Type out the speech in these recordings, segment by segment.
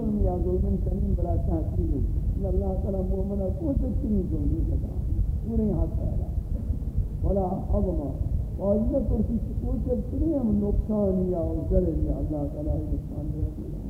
ظلم یا ظلم کنین تحصیل تحقیل اللہ تعالی مومنہ کو تکتری ظلمی کتا پورے ہاتھ پہلا ولا عظمہ۔ واجب کرسی کو تکتری ہم نقصان یا ضرر یا اللہ تعالی نقصان دے بعد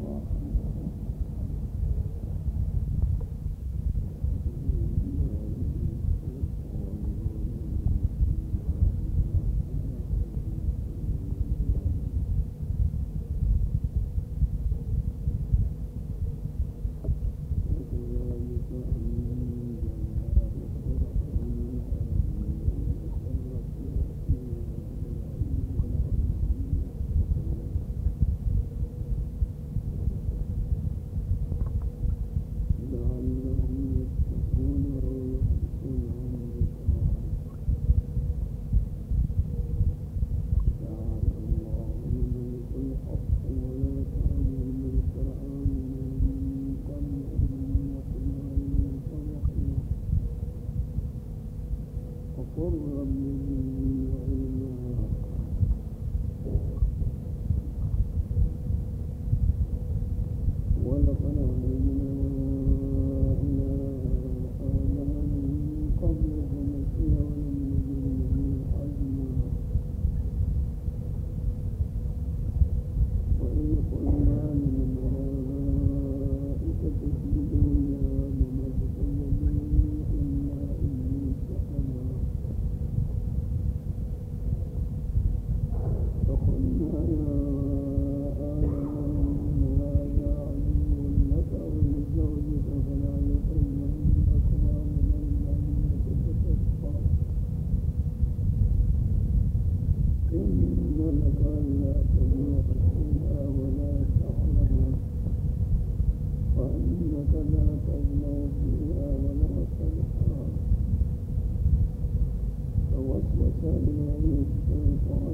ہیں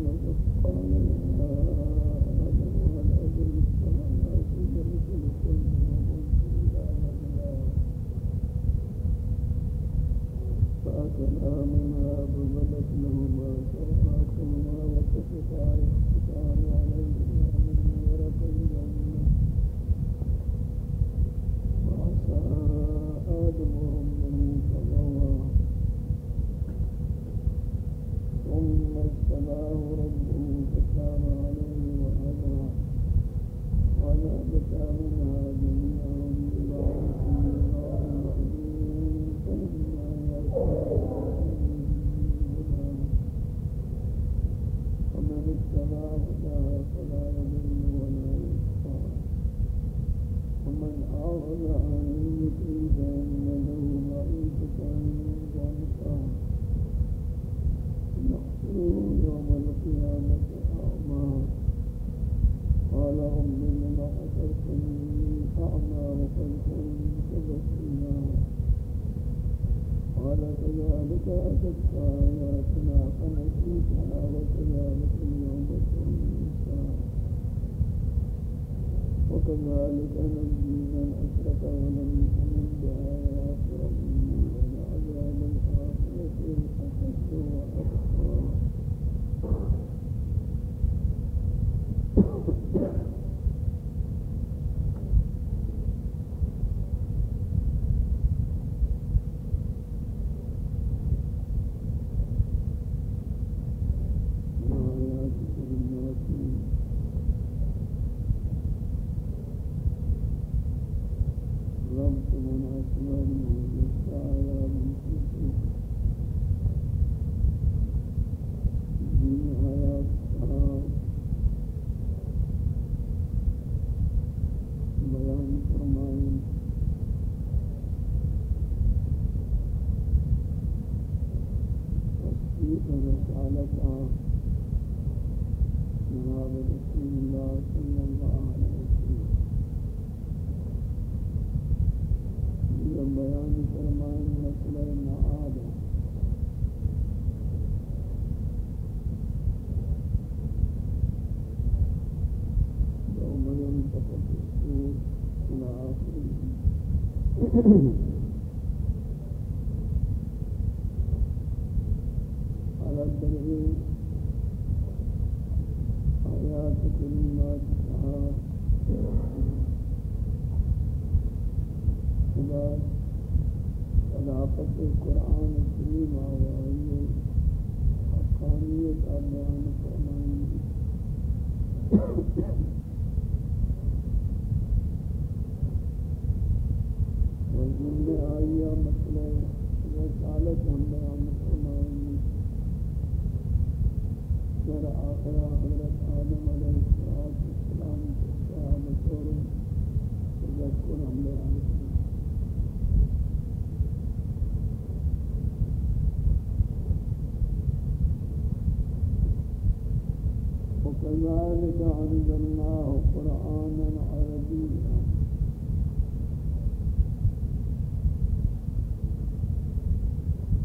وكذلك أنزلناه قرآنا عربيا.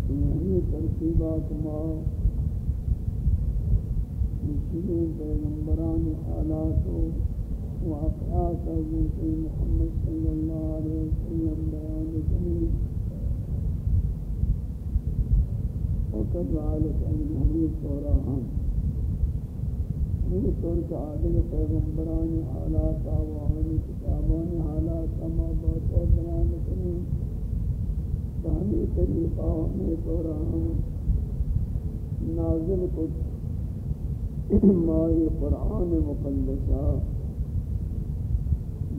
یعنی یہی ترتیبات ما مسلمین پیغمبران حالات و واقعات حضرت محمد صلی اللہ علیہ وسلم بیان کریں. وكذلك أنزلناه قرآنا یہ طور کا عادل پیغمبران حالات آوانی کتابان حالات اما بہت اور بیان کریں۔ بہمی طریقہ ہمیں طور ہم نازل کچھ مائی قرآن مقدسہ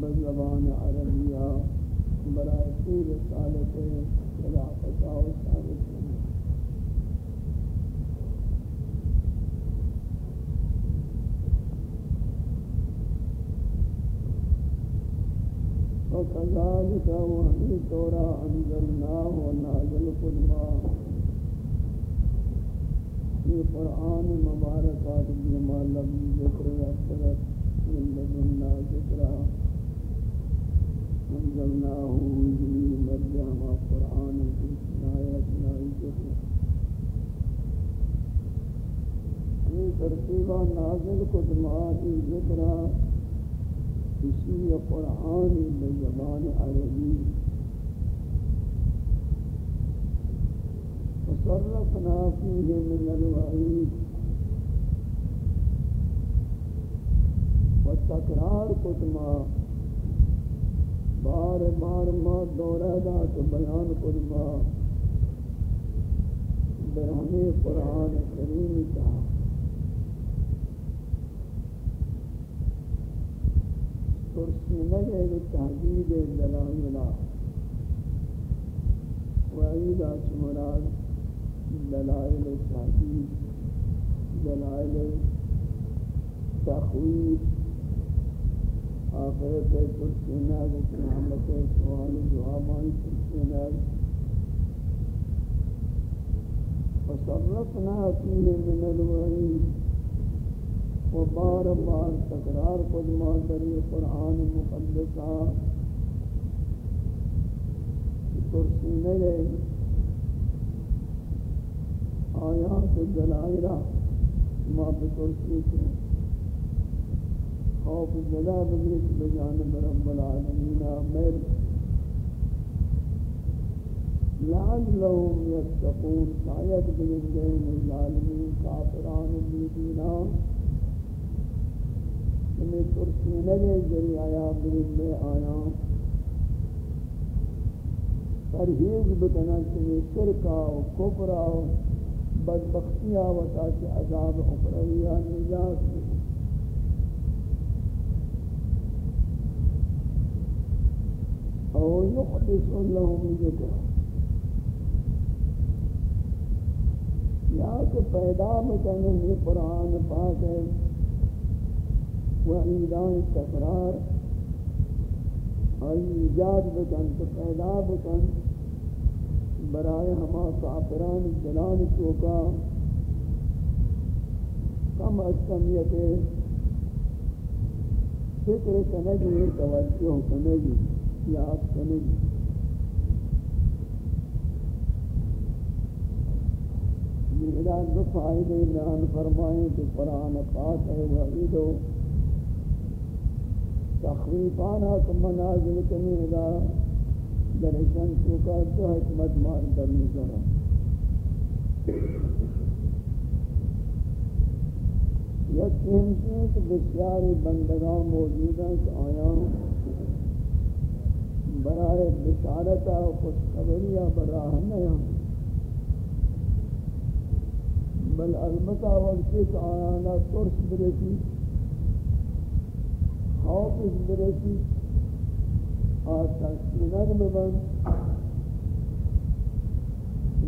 بزبان عربیہ برائے طول سالت خلافت و سالت وكذلك وحي تورا أنزلناه ونازل قدما في قرآن مباركات بما لم ذكر أكثر من لدنا ذكرا أنزلناه في مرجع قرآن في آياتنا ذكر یہ ترتیبہ نازل قدما کی ذکرہ اسی قرآن بزبان عربی. فصرفنا فيه من الوعيد والتكرار قدما بار بار ما دورہ دات بیان قدما برہمی قرآن کریم کا ہے کہ تحدید دلائلہ وعید آچ مراد دلائل تحدید دلائل تخویف آخرت پرسینر قیامت سوال جوابان پرسینر فصرفنا فيه من الوعيد و بار بار تکرار خود مادری قرآن مقدسہ کرسی نگے آیات دلائرہ ما بکرسی کے۔ خوف زدہ بگرش بجانب رب العالمین آمیر لعلهم يتقون شاید بگندین الظالمین کافران بیدینان ہمیں ترسی لگے جری آیا برین میں آیا۔ پرہیز بکنا چنی شرکا و کفرا و بدبختیا و تاکہ عذاب اخرویہ نجات او یخلص لهم ذکر۔ یا کہ پیدا بکنن یہ قرآن پاک ہے۔ وعیدان تکرار، آئی ایجاد بکن، تو پیدا بکن برائے ہما کافران جلال چوکا کم از کم کمیت فکر کنگی، توجہ کنگی، یاد کنگی۔ یہ دو فائدے بیان فرمائیں کہ قرآن پاک ہے وعیدو تخویفانا کم منازل کنی ادا درشن چوکا دو حکمت مان در نظر یک ہمشی کہ بسیاری بندگان موجود ہیں کہ آیا برائے بشارتا و خوشخبریہ براہ نیا بل البتہ وقت ایک آیانا ترس برسی خوف برسی. آتا سینر ببند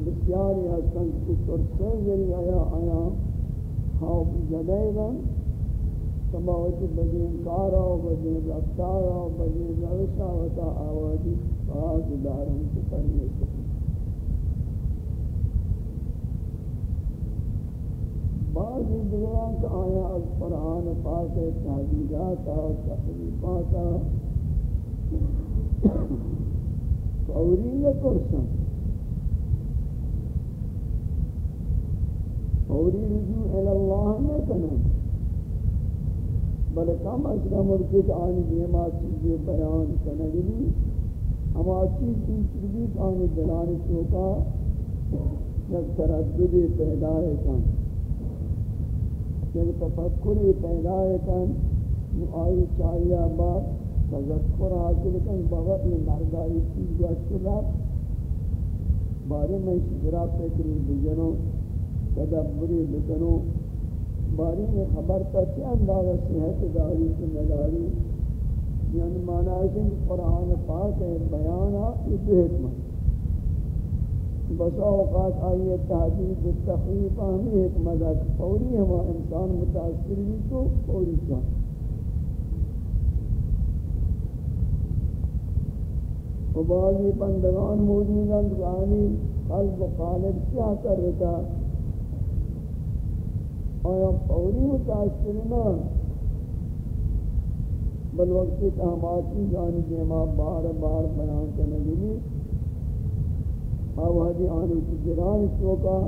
بسیاری هستن که ترسه ذریعه آیا آیا خوف زده بند سماوتی بدین کارا و بدین رفتارا و بدین روشا و تا آوازی فاز دارن سپرنے سکن بعضی دیگران کا آیا از قرآن پاک تحضیرات و تقریبات فوری نترسن فوری رجوع الاللہ نکنن. بلے کم از کم مرکت آنی دیما چیزی بیان کنگی اما چیز کی چیزی آنی دلانی چوکا یک ترددی پیدا ہے کن یک تفکری پیدا کن آئی چاہیے بات تذکر حاصل کن بغت میں مردائی چیز گوشت رب بارے میں شجرہ فکری بجنوں تدبری بکنوں باری میں خبر تا چی اندازہ صحت داری سے نداری؟ یعنی معنی ہے کہ قرآن پاک ہے بیانا یہ دو حکمت بسا اوقات آئیے تحدید تخریف ہمیں حکمت ہے فوری ہما انسان متاثر بھی تو فوری چاہ و بعضی بندگان موجود ہیں قلب و قالب کیا کر رہتا آیا فوری متاثر نہ؟ بل وقت کہ ہم آتی جانی دیما بار بار بیان کرنے گی آو حدی آنو کی جران چوکا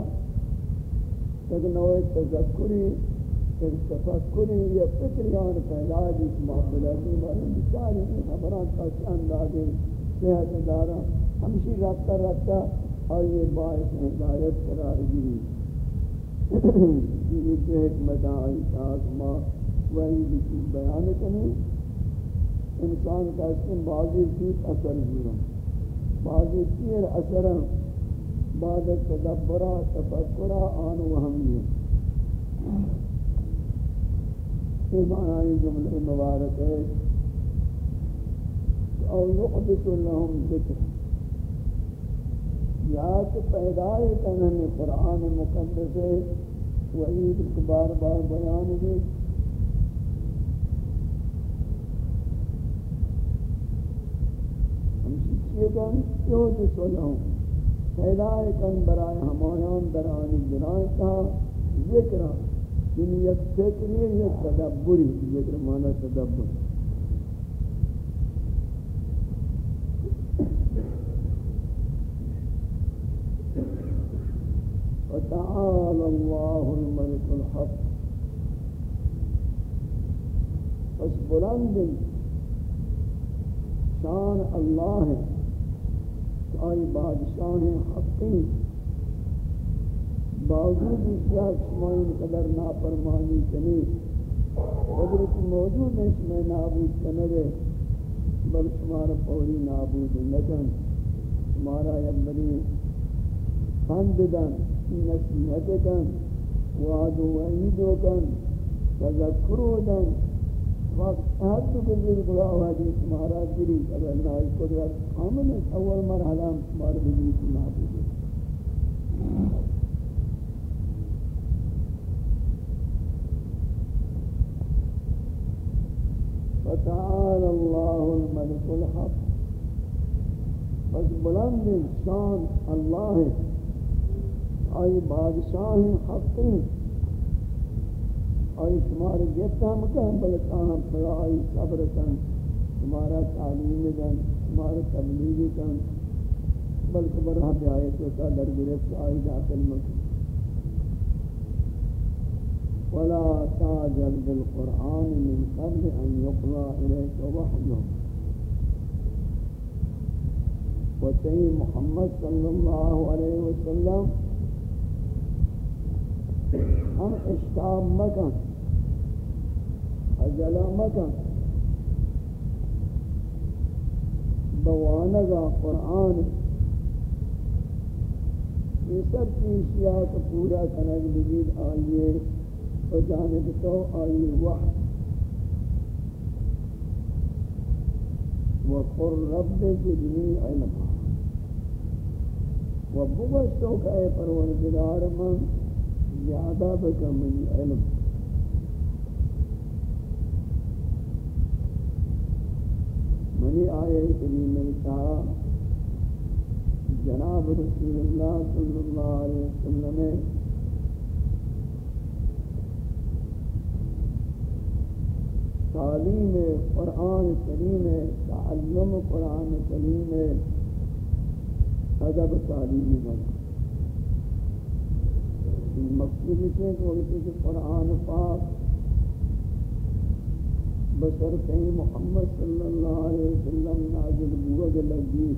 تک نوے تذکری تک تفکری یا فکری آن پیدا جس محبلاتی بارے بچاری کی خبران کا چند صحت دارا. ہمشی رکھتا رکھتا اور یہ باعث ہدایت قرار گیری. یہ جو حکمت آئی تاک ما وہی بھی بیان کریں انسان کا اس میں بعضی چیز اثر جورا بعضی چیر اثر بعد تدبرہ تفکرہ آن وہمی یہ معنی جملہ مبارک ہے. او یقبت لهم ذکر. یاد پیدائے کنن قرآن مقدس ہے. وعید بار بار بیان دی ہم سیچیے کن کیوں جسو لہوں پیدائے کن برائے ہمایان در آنی جنائے کہا ذکرہ یعنی یک فکری یک تدبری ذکر معنی تدبر. وتعالى الله الملك الحق. بس بلند شان اللہ ہے آئی بادشاہ حقی باوجود اس کا شمائن قدر ناپرمانی کنی قدرت موجود ہے اس نابود کنگے بل شمار پوری نابود نکن۔ شمارا یبنی خند دن نصیحت کن، وعد و وعید کن، تذکر دن آج تو بزرگ بلا ہوا جس مہاراج گری اب اللہ قدرت کامل ہے اول مرحلہ مار بجلی کی محبوب ہے وتعالى الله الملك الحق. بس بلند شان الله. ہے آئی بادشاہ حق آئی شمار جیتا ہم کہیں بلکہ ہم پر آئی صبر کن شمارا تعلیم دن شمارا تبلیغ کن۔ بلکہ برہ بھی آئے تو تا در گرفت، آئی داخل مکن ولا تعجل بالقرآن من قبل ان يقضى إليك وحده وتي محمد صلى الله عليه وسلم ہم اشتاب مکن، عجلہ مکن۔ بوانگا قرآن۔ یہ سب چیزیاں کو پورا کنگ بگید آئیے و جانب تو آئیے وحد وقر رب جدنی علما۔ و بگشتو کہ اے پروردگار من زیادہ بکمنی علم. منی آئے کریمہ کہا جناب رسول اللہ صلی اللہ علیہ وسلم تعلیم قرآن کریم، تعلم قرآن کریم، ادب تعلیم بنا. مقصود ہے کہ قرآن پاک بسر کہیں محمد صلی اللہ علیہ وسلم، نازل بوگ لگی۔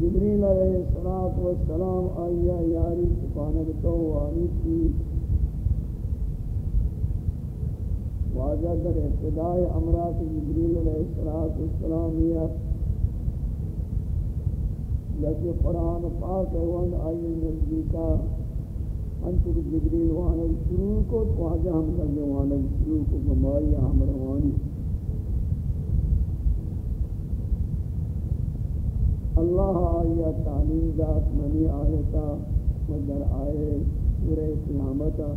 جبریل علیہ السلام آئیہ یاری سبحانہ سپانکتو آنی تھی۔ واجہ در ابتداء امرات جبریل علیہ السلام یا لیکن قرآن پاک ہے وان آئی نزدیکا انت جبریل وانا شروع کو واجہ ہم لگے وانا شروع کو گمائی ہم روانی۔ اللہ آیا تعلیم ذات منی آیتا مدر آئے سورہ قیامتا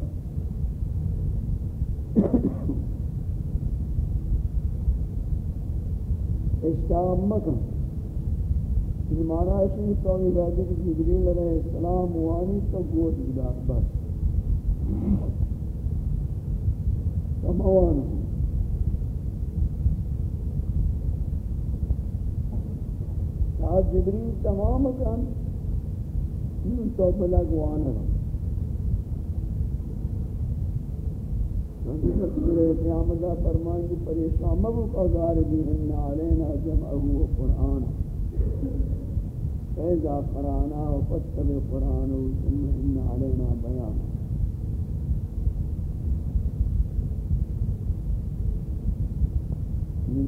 اشتاب مکن۔ یہ معنی ہے کہ توحید ہے کہ جبریل علیہ السلام وانی تو گود بدا بس۔ تمام تا جبریل تمام کن۔ یوں تو بلا گوانا سورہ قیامت فرمائیں کہ پریشان مبو قضار بھی ان علینا جمعہ و قرآن۔ فیضا قرآنا فإذا قرآناه فاتبع قرآنه ثم إن علينا بيانه.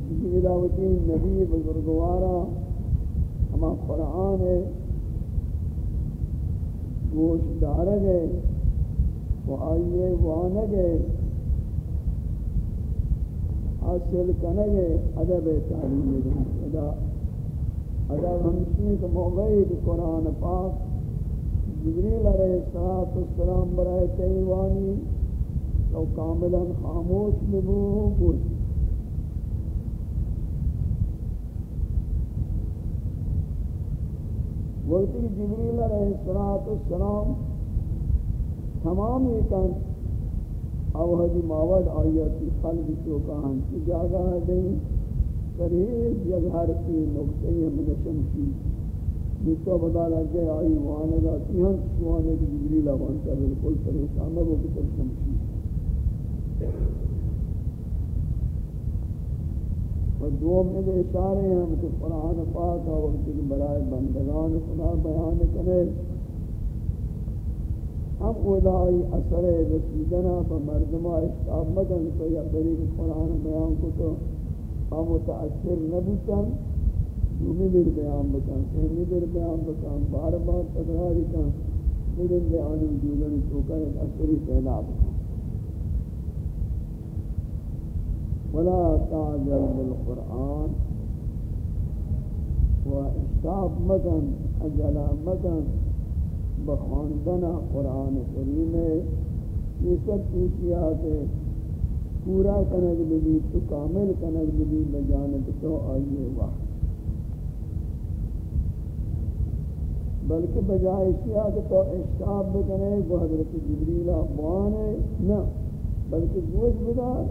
چیزی اداوتی نبی بزرگوارا ہما قرآن ہے گوش دارگ ہے وہ آئیے وانگ ہے، حاصل کنگ ہے، ادب تعلیم ادا اگر ہمشنی کے موقعی کہ قرآن پاک جبریل علیہ السلام برائے تیوانی تو کاملا خاموش ببو گوش وقتی جبریل علیہ السلام تمام یہ کن اوہدی ماود آیاتی قلب چوکا ہنچی جاگہ دیں قریب یظہر کی نقطہ من شمشی جتو بدا لگے آئی وہاں لگا تیہاں سوانے کی جبریل آوان کا بالکل پریشان ہے وہ کتر شمشی اور دوم میں دے اشارے ہیں ہم کہ قرآن پاک کا وقت کی برائے بندگان خدا بیان کرے ہم خدای اثر رسیدنا بمردمہ اشتاب مدن تو یا بریق قرآن بیان کو تو ہاں، ہم متاثر نہ نبوتن دومی بیر بیان بکن سہمی بیر بیان بکن بار بار تکراری کن لیکن بیانی وجودن چوکا ایک اثری پیدا بکن ولا تعجل بالقرآن، و اشتاب مکن، اجلا مکن بخواندن قرآن کریم، یہ سب چیزیات ہیں پورا کنگ بھی تو کامل کنگ بھی بجانب تو آئیے واحد بلکہ بجائے سیا کہ تو اشتاب بکنے، وہ حضرت جبریل اخوان ہے، نہ، بلکہ گوش بدار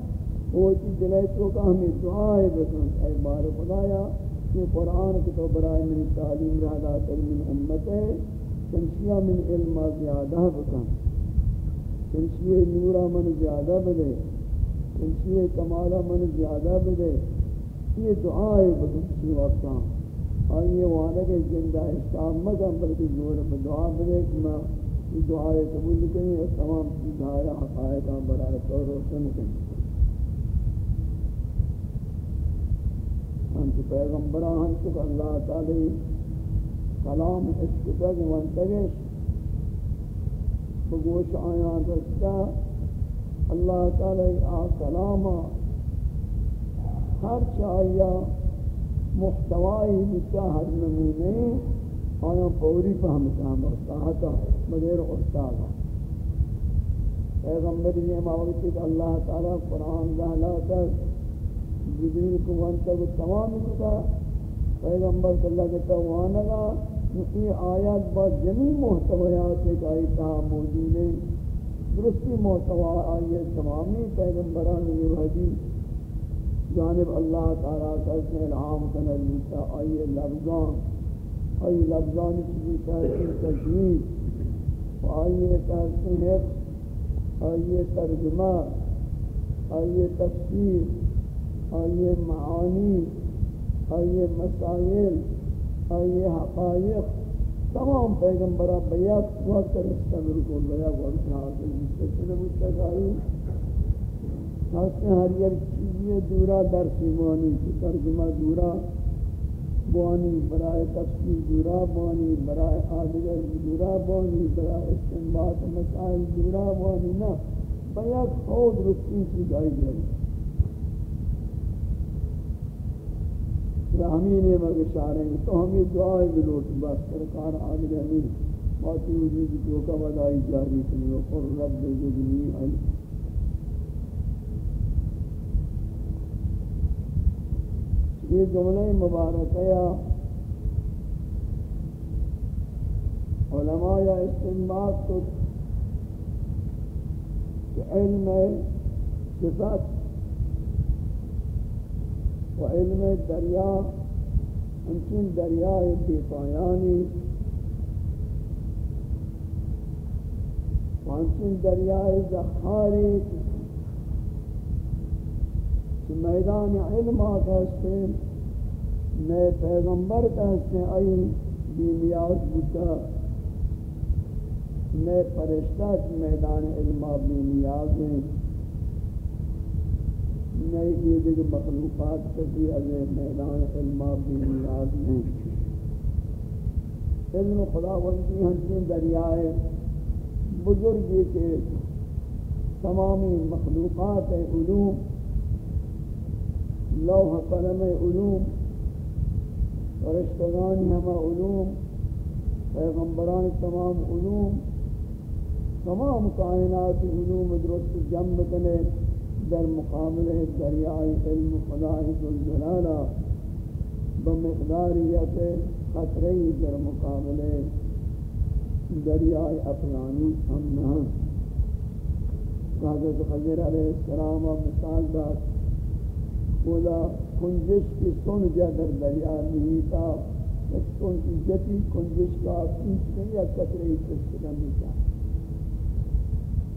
وہ چیز دلے تو کہ ہمیں دعائے بکن۔ اے بار خدایا کہ قرآن کی تو برائے من تعلیم رہا تر من امت ہے چنشیہ من علم زیادہ بکن۔ چنشیہ نورا من زیادہ بدے انشیئے کمالا من زیادہ بدے یہ دعائے بدنسی وقتا آئیے وانا کے زندہ اشتاب مکم بلکہ زور بدعا بدے کہ میں یہ دعائے قبول کریں اور تمام چیزہایا حقائقہ برائے طور روشن کریں. انت پیغمبران تو اللہ تعالی کلام اشتباق وانتگش بگوش آیان دستا اللہ تعالی آ کلاما، ہر چاہیا محتوائی بتا ہر نمونے، آیا پوری فہمتا ہم استاہتا بغیر استاہتا پیغمبر یہ ماوقتی کہ اللہ تعالی قرآن دہلاتا جبریل کو وانتا کو تمام کتا، پیغمبر صلی اللہ کے توانگا یہ آیات با جمی محتویات ایک آیتا ہاں موجود ہے درستی محتوی آئیے تمامی پیغمبران یہ حدیث جانب اللہ تعالیٰ کا سے الہام کرنے لیتا آئیے لفظان۔ آئیے لفظان کی تحصیل تجوید۔ آئیے تحصیل حفظ آئیے ترجمہ۔ آئیے تفسیر۔ آئیے معانی۔ آئیے مسائل۔ آئیے حقائق۔ تمام پیغمبرہ بیات وقت رسطہ مرکول بیات وقت حاصل مستقل مستقائی خاصے ہر یک چیزی دورا در سیمانی کی ترجمہ دورا بوانی برائے تفسیر دورا بوانی برائے آدگر دورا بوانی برائے استنباط مسائل دورا بوانی نا بیات خود رسطی چیز آئی گئی کہ ہمیں نے مگر اشارے ہیں۔ تو ہمیں دعائیں بلوٹ بس سرکار آدھر امیر باتی وجود جو کا ودائی جاری کنی وقر رب جدنی علم یہ جملہ مبارکہ یا علماء یا استنباط تو علم صفت و علم دریا، انچین دریای بی پایانی، و انچین دریای زخاری کہ میدان علم آتا ہے نئے پیغمبر کہتے ہیں آئی بی نیاز بودتا نئے پرشتہ میدان علم بی نیاز ہیں نئی چیزیں کہ مخلوقات کسی اگر میدان علم بھی نیاز ہیں علم خدا خداوندی ہنسین دریائے بزرگی کے تمامی مخلوقات علوم، لوح قلم علوم فرشتگان ہم علوم، پیغمبران تمام علوم، تمام کائنات علوم درست جمع کنے در مقابل دریائے علم خدای ذوالجلالہ بمقداریت خطرے در مقابل دریائے اپلانی ہم نہ حضرت خضر علیہ السلام و مثال داد خدا کنجش کی سن جا در دریا نہیں تھا سن کی جتی کنجش کا پیچ نہیں یا قطرے چشت کرنی چاہتا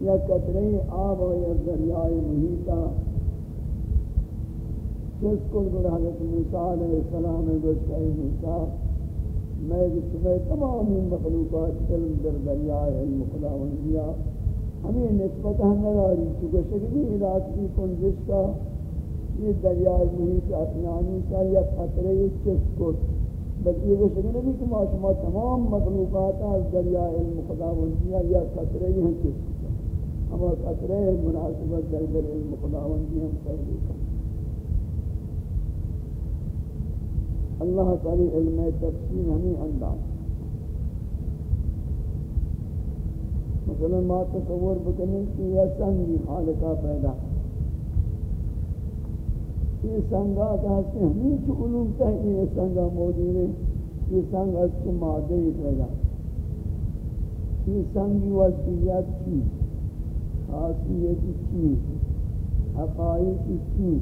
یا قطرے آب و یا دریائے محیطہ۔ جس کو گر حضرت موسیٰ علیہ السلام نے گوشت اے موسیٰ میں تمہیں تمام مخلوقات علم در دریائے علم خداوندیا ہمیں نسبت ہم نداری چونکہ شکلی علاقی کنجش کا۔ یہ دریائے محیط اپنانی کا یا قطرے چس کو بس یہ وہ شکل نہیں کہ ما تمام مخلوقات از دریائے علم خداوندیا یا قطرے ہیں چس کو اما قطرے مناسبت در در علم خداوندی ہم پہلے کا اللہ تعالی علم تفسیر ہمیں انداز۔ مثلا ما تصور بکنیں کہ یہ سنگی خالقہ پیدا۔ یہ سنگا کہتے ہیں ہمیں چو علوم تحقیق یہ سنگا موجود ہے۔ یہ سنگ از چو مادے پیدا۔ یہ سنگی وزیت چیز۔ خاصیت چی؟ حقائق چی؟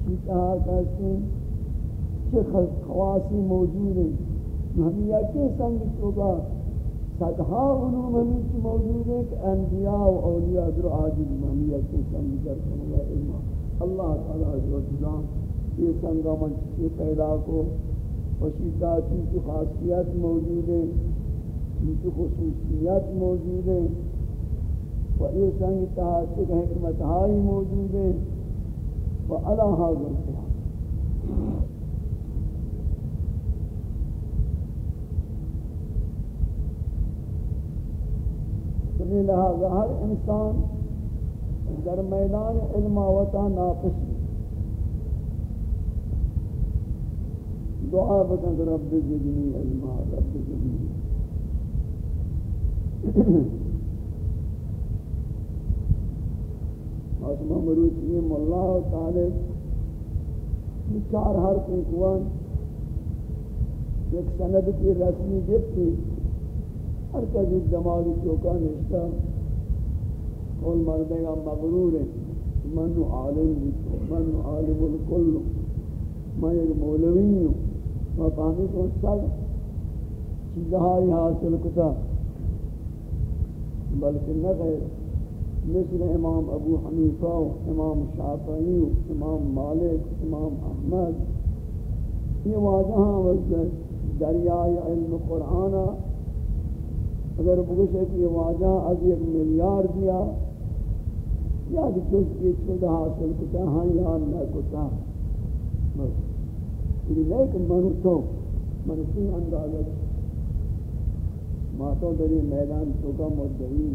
چی کہا کرتے ہیں چه خواسی موجود ہیں ہم یا کہ سنگ صدہا علوم ہمیں چی موجود ہیں کہ انبیاء و اولیاء در عاجل ہم یا کہ سنگ در کنگا علم اللہ تعالیٰ جو جزام یہ سنگا من چی پیدا کو وشیدہ چی خاصیت موجود ہیں چی خصوصیت موجود ہیں و یہ سنگ تحاسق حکمت ہائی موجود ہے و علا حاضر قرآن سبی لہذا ہر انسان در میدان علم آوتا ناقص دعا بکن رب زدنی علما رب زدنی آسمہ مروچی مولlah تعالی چار حرف کوان ایک سند کی رسمی گفتی ہر کسی دماغی چوکا نشتا کل مردے گا مغرور ہے، من عالم من عالم الکل، میں ایک مولوی ہوں، میں پانی کو سب چیزہائی حاصل کتا، بلکہ نہ غیر مثل امام ابو حنیفہ امام شافعی امام مالک امام احمد. یہ واضح وجہ دریائے علم قرآن اگر بگوش ہے کہ یہ واضح از ایک ملیار دیا، یا کہ چوز کی چود حاصل کتا ہاں یا نہ کتا بس. یہ لیکن منو تو منو سی اندازت ماتو دری میدان تو کا مدعی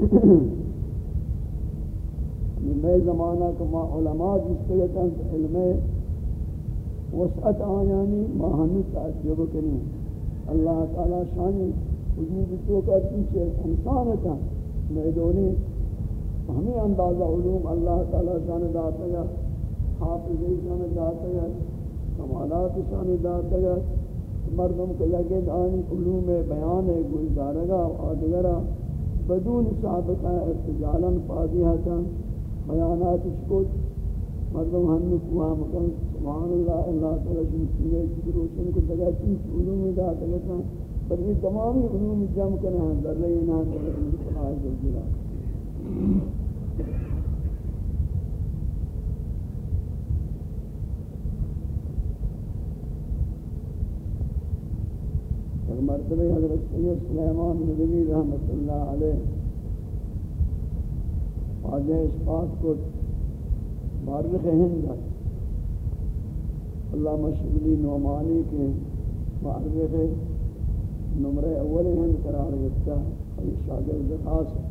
میں زمانہ کما علماء جس کے تنس علم وسعت آیانی ما تعجب کریں۔ اللہ تعالی شانی وجود تو کا پیچھے انسان کا میدونی ہمیں اندازہ علوم اللہ تعالی شان داتا ہے حافظی شان داتا ہے، کمالات شان داتا ہے۔ مردم کو لگے آنی علوم بیان ہے گلدارگا آدگرہ۔ بدون سابقہ ارتجالا فاضیحتا بیانات شکوت، مردم ہم نکوہ مکن سبحان اللہ اللہ تعالی جن سیرے کی روشن کو دگا چیز علوم دا دلتا پر یہ تمامی علوم جمع ہیں، در رہی نام کرنے ہیں مرتبہ حضرت سید سلیمان ندوی رحمت اللہ علیہ واضح اشفاق کو بارغ ہند ہے۔ اللہ مشغلی نعمانی کے بارغ نمرہ اول ہند قرار گفتا اور شاگرد خاص ہے۔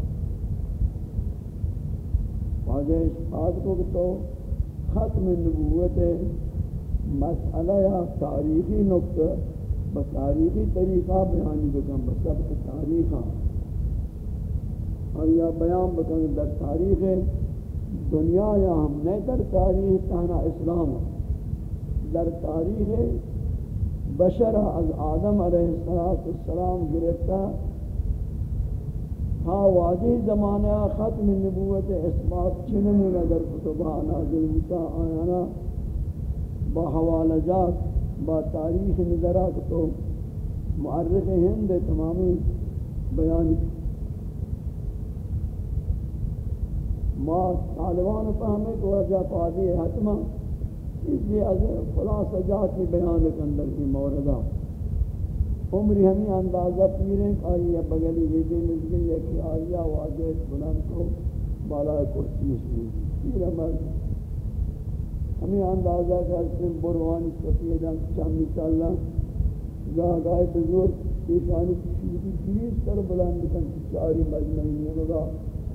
واضح اشفاق کو تو ختم نبوت مسئلہ یا تاریخی نقطہ بتاریخی طریقہ بیانی بکن بسبت تاریخہ اور یا بیان بکن در تاریخ دنیا یا ہم نے در تاریخ تانا اسلام۔ در تاریخ بشر از آدم علیہ السلام گرفتا۔ ہاں واضح زمانہ ختم نبوت اثبات چننی در کتبہ نازل ہوتا آیانا۔ با حوالہ جات با تاریخ نظرات تو معرخ ہند تمامی بیان ما طالبان فهمے کو وجہ پادی ہے حتما اس لیے از فلاں سجات کی بیان کندر کی موردہ عمری ہمیں اندازہ پیریں کہ آئیے بگلی ویدی مزگل ہے کہ آئیہ واضح بلند کو بالا کرسی اس میں پیرہ مرد ہمیں اندازہ کا اسم بروانی سفیدان چامی چالا گاہ گاہ بزرگ پیشانی چیزی گریز کر بلند کن چاری مجمعی نگا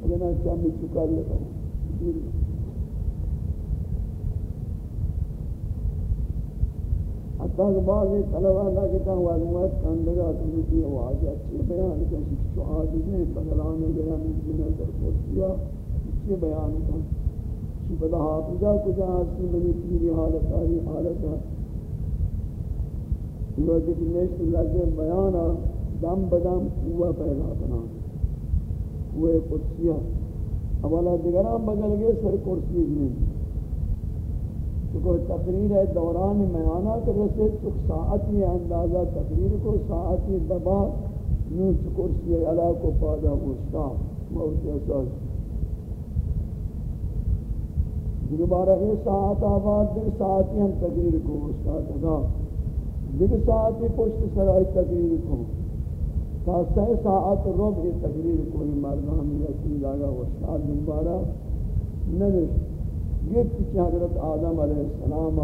اگنا چامی چکر لگا حتی کہ بعض طلبہ اللہ کے تاں وعلمات کندگا کمیتی آواز اچھے بیان کن شکچو آدھنے بغلانے گیا من جنہ در پوچھیا اچھے بیان کن کی بدا حافظہ کجا حاصل منی پیری حالت آئی حالت ہے یہ کہ نشت لگے بیانا دم بدم قوہ پیدا کنا قوہ قدسیہ اولا دیگران بگل گئے سر کرسی نہیں تو تقریر ہے دوران میانہ کر رسے تو ساعت ساعتی اندازہ تقریر کو ساعت ساعتی دبا نوچ کرسی علا کو پادا گوشتا موت احساس. دوبارہ یہ ساعت آباد دیکھ ساعتی ہم تقریر کو استاد اگا دیکھ ساعتی پشت سرائی تقریر کو۔ تا سہ ساعت رب یہ تقریر کو ہی مردان رسول لگا استاد دوبارہ۔ نوشت گفت کہ حضرت آدم علیہ السلام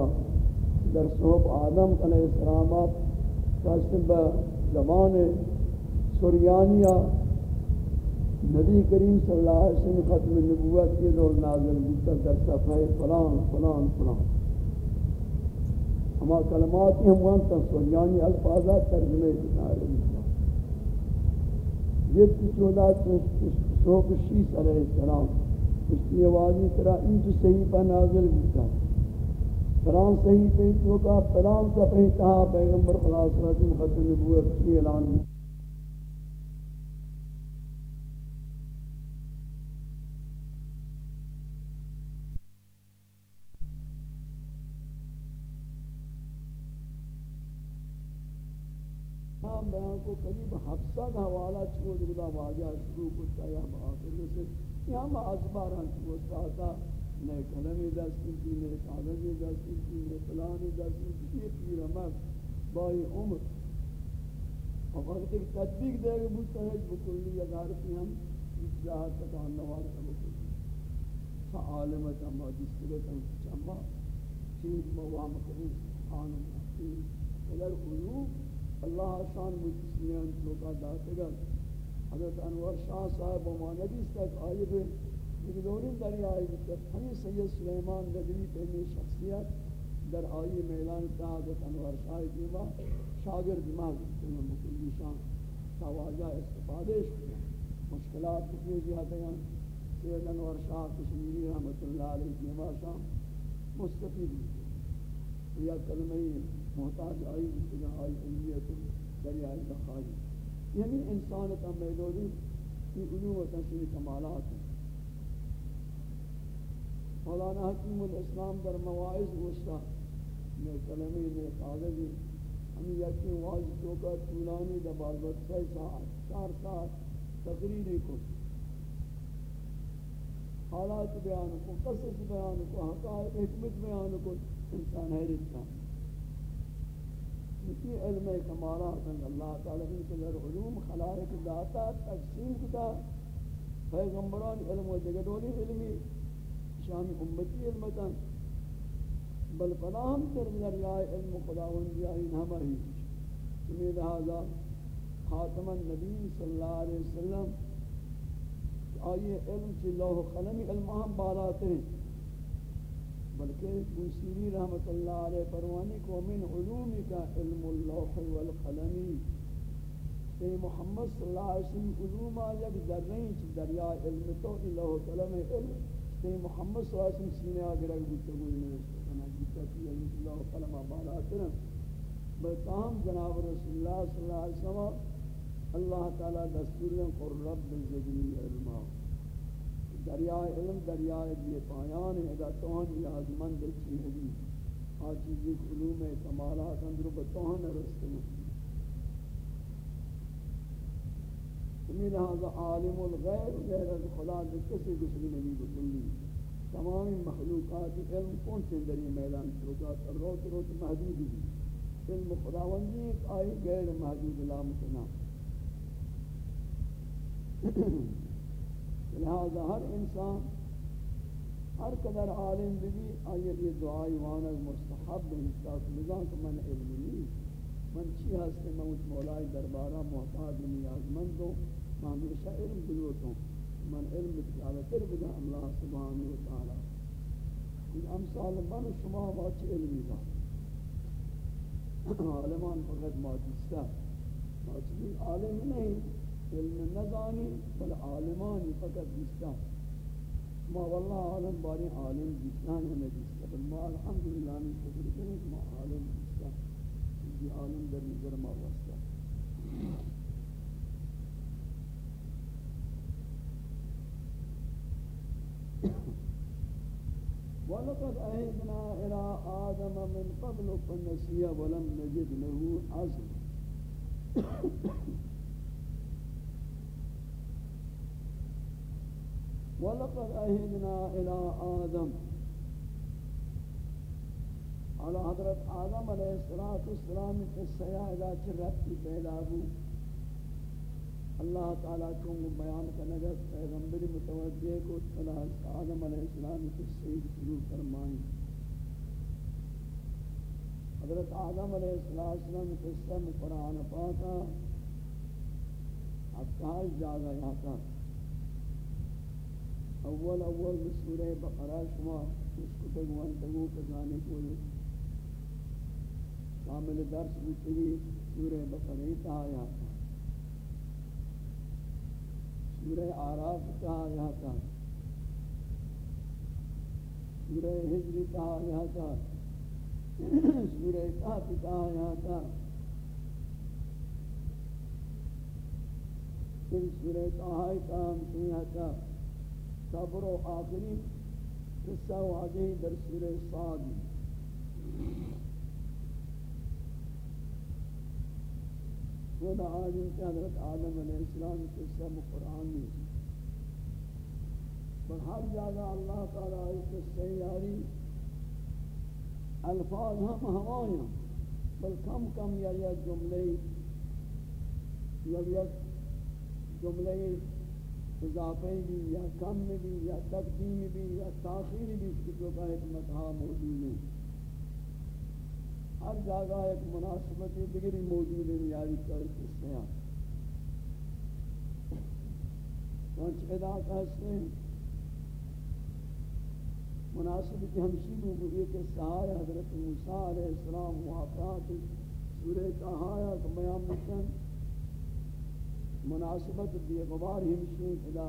در صحب آدم علیہ السلام کسب زبان سریانیہ نبی کریم صلی اللہ علیہ وسلم ختم نبوت کے دور نازل ہوتا در صفحہ فلان فلان فلان۔ ہما کلمات ہم وانتا سریانی الفاظات ترجمے کنارے یہ چودہ سوک شیس علیہ السلام، اس لیے واضح طرح ان جو صحیح پر نازل ہوتا فلان صحیح پہ تو کا فلان کا پہتا پیغمبر خلاص رسول ختم نبوت کی اعلان ہوتا کو قریب حفصد حوالہ چھوڑ بدا واجہ شروع کو چاہیا آخر میں سے یہاں با ازبار ہم چھوڑ نئے کلمی دستی کی، نئے کاغذی دستی کی، نئے پلانی دستی کی یہ پیر مرد، بائی عمر۔ اور وقت ایک تطبیق دے گے بودتا ہے بکلی اگر پی ہم اس جہاں تک آنوار کا بکلی سا عالمت اما جس طرح ہم چمہ چیز موام کریں خانم حقیم اگر قلوب اللہ شان مسلمان لوکا داتگر حضرت انور شاہ صاحب و مانگی تک آئے بھی ایک دورین دری آئی بھی ہمیں سید سلیمان ندوی پہنے شخصیت در آئی میلان تا حضرت انور شاہ دیما شاگرد ماز کنم مکلی شان تواجہ استفادہ شکر مشکلات کتنی زیادہ ہیں سید انور شاہ کشمیری رحمت اللہ علیہ دیما شان مستفید یا کلمہ محتاج آئی جس آئی علمیت دریائی بخاری یعنی انسان کا میلوری کی علوم و تنسیل کمالات ہیں۔ مولانا حکیم الاسلام در مواعظ گوشتا میں کلمی میں کاغذی ہمیں یکی واضح تو کا طولانی دبال بس سی ساعت، چار ساعت تقریری کو۔ حالات بیان کو، قصص بیان کو، حقائق، حکمت بیان کو انسان حیرت کا اسی علم کمالات اللہ تعالی ان کے در علوم خلائق داتا تقسیم کتا پیغمبران علم و جگدولی علمی شامی امتی علمتا بل فلاہم تر ذریعہ علم خداوندی آئین ہماری سمی لہذا خاتم النبی صلی اللہ علیہ وسلم آئیے علم چی لوح قلمی علم ہم بالاتے ہیں بلکہ بوسیری رحمت اللہ علیہ پروانی کو من علوم کا علم اللوح والقلمی کہ محمد صلی اللہ علیہ وسلم، علوم یک ذرین چی دریا علم تو اللہ قلم علم۔ کہ محمد صلی اللہ علیہ وسلم، سینے آگرہ گوشتا گوئی نوشتا کنا جیتا کی علم اللہ قلم آبالا ترم بلتاہم جناب رسول اللہ صلی اللہ علیہ وسلم، اللہ تعالی دستوریں قر رب زدنی علمہ دریائے علم، دریائے بے پایان ہے۔ اگر توہن نیازمند چیزی آ چیزی علوم کمالات اندر بتوہن رستے ہیں۔ تمہیں لہذا عالم الغیر غیر از خدا کسی دوسری نبی بکلی تمام مخلوقات علم کون سے در یہ میدان شروعات روت روت محدود بھی علم خداوندی ایک آئی غیر محدود لا متنا لہذا ہر انسان ہر قدر عالم بھی آئیے یہ دعائی وانا مستحب انسان نظام کہ من علم نہیں من چی ہستے میں اس مولائی دربارہ محتاج نیازمند ہوں، میں ہمیشہ علم دلوت ہوں، من علم بتجالہ تر بدا اللہ سبحانہ وتعالی ان امثال من شما باچ علمی دا عالمان فقط ماجستا ماجستا عالم نہیں۔ علم نزانی بل عالمانی فقط جستا ما والله عالم باری عالم جستان ہمیں جستا بل ما الحمدللہ من شکر کریں ما عالم جستا جی عالم در نظر ما وستا وَلَقَدْ أَهِدْنَا إِلَىٰ آدَمَ مِنْ قَبْلُ فَنَسِيَ وَلَمْ نَجِدْ لَهُ عَزْمًا ولقد أهدنا إلى آدم على حضرت آدم علیہ الصلوۃ والسلام قصہ ادا چرتی پیدا ہو اللہ تعالی کو بیان کرنے کا پیغمبر متوجہ کو صلی آدم علیہ السلام کی سید شروع فرمائیں۔ حضرت آدم علیہ السلام قصہ قرآن پاک ہفتہ جاگا یہاں کا اول اول سورہ بقرہ شما اس کو تگوان تگو کسانے کو کامل درس بچگی سورہ بقرہ کہا یہاں کا سورہ آراف کہا یہاں کا سورہ حجر کہا یہاں کا سورہ کہف کہا یہاں کا پھر سورہ کہا کام یہاں کا صبر و آخری قصہ واضح در سورہ صاد. خدا آدم کے حضرت آدم علیہ السلام قصہ قرآن میں پر ہر جگہ اللہ تعالیٰ قصہ یاری الفاظ ہم ہمائیں بل کم کم یا جملے یا جملے اضافے بھی یا کم بھی یا تقدیم بھی یا تاخیر بھی اس کی تو کا حکمت ہاں موجود ہے۔ ہر جگہ ایک مناسبت دیگری موجود ہے، یاری کر کس سے ہیں چونچہ ادا کہتے ہیں، مناسبت ہمشی بھی یہ کہ سہارے حضرت موسیٰ علیہ السلام واقعات سورہ کہا ہے کہ بیان مکن مناسبت بے غبار ہمشی خدا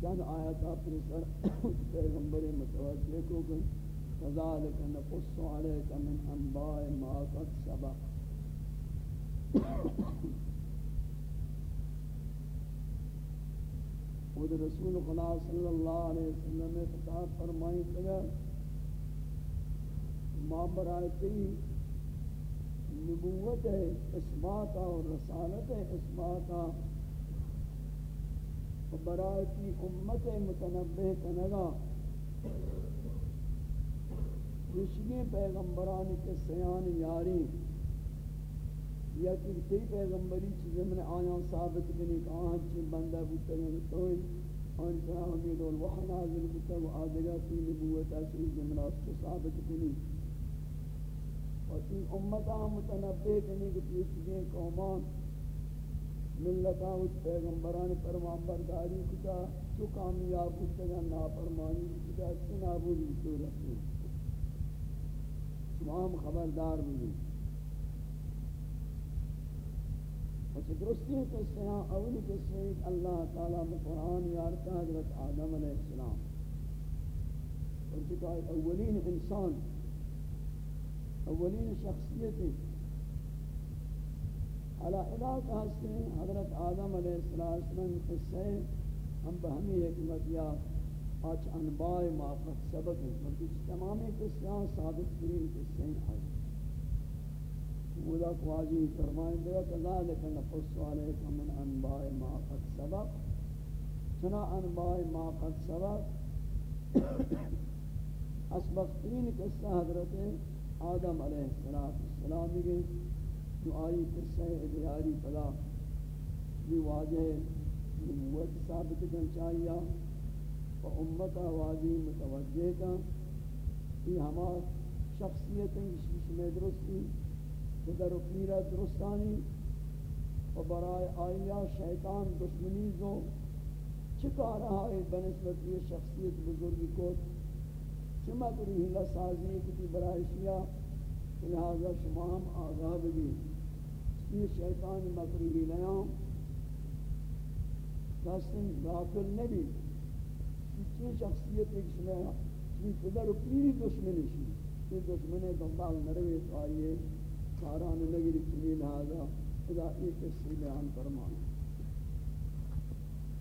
چند آیتا پر سر پیغمبر متوجہ کو کہ کذالک نقص علیک من انباء ما قد سبق۔ خود رسول خدا صلی اللہ علیہ وسلم نے خطاب فرمائی کہ ما برائے نبوت ہے، اثبات اور رسالت ہے، اثبات برائے کی امت متنبع کنگا۔ رشگی پیغمبرانی کے سیان یاری۔ یا کہ پیغمبری چیزیں میں آیاں ثابت کنی کہ آہاں چی بندہ بودتا گئے توئی آن چاہاں ہمیں دول وحا نازل بودتا و آدھگا تی نبوت ایسی جملات کو ثابت کنی اور تی امتا متنبع کنی کہ تی قومان ملتا اس پیغمبران فرمان برداری کتا چو کامیاب بودتا گا ناپرمانی کتا چو نابود بودتا رکھتے تمام خبردار بھی اچھا درستی ہے کہ اولی کے سید اللہ تعالیٰ میں قرآن یارتا حضرت آدم علیہ السلام. اور چکا اولین انسان اولین شخصیتی علا علاقہ ہستے ہیں حضرت آدم علیہ السلام قصے، ہم بہمی حکمت یا آج انباء ما قد سبق ہیں، بلکہ تمامی قصیاں ثابت کرین قصیں ہیں۔ ولا قواجی فرمائیں دے کذالک نقص علیکم من انباء ما قد سبق. چنا انباء ما قد سبق، اسبق ترین قصہ حضرت آدم علیہ السلام کے جو آئی قصہ ادیاری پدا بھی واجہ نبوت ثابت کن چاہیے و امت آوازی متوجہ کا، یہ ہما شخصیتیں اس میں درستی در پیرہ درستانی و برائے آئیہ شیطان دشمنی زو چکا رہا ہے، بنسبت یہ شخصیت بزرگی کو چمک رہی ہلا سازی کی برائے شیعہ لہذا شما ہم آگاہ بھی۔ یہ شیطان مکری لیاں کسن غافل نبی چی شخصیت ایک شما چی پدر و پیری دشمنی شی۔ یہ دشمن دنبال نروی تو آئیے کاران لگی چنی لہذا خدا ایک قصی بیان فرمانا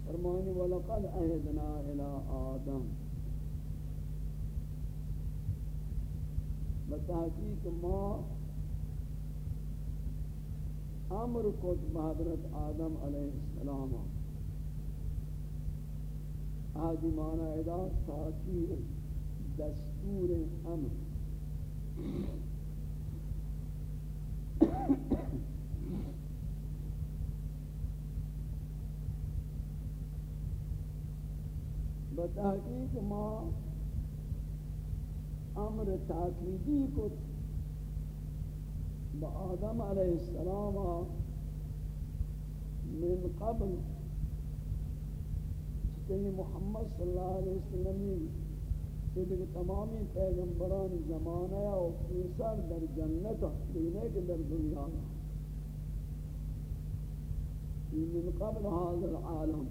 فرمانی وَلَقَدْ أَهِدْنَا إِلَىٰ آدَمْ۔ بتحقیق ما امر کت بحضرت آدم علیہ السلام آدی معنی ادا تاکیر دستور امر. بتحقیق ما آمر تاکیدی کو با آدم علیہ السلام من قبل چکہ محمد صلی اللہ علیہ وسلم کہ تمامی پیغمبران زمانہ و پیسر در جنت دینے کے در دنیا من قبل هذا العالم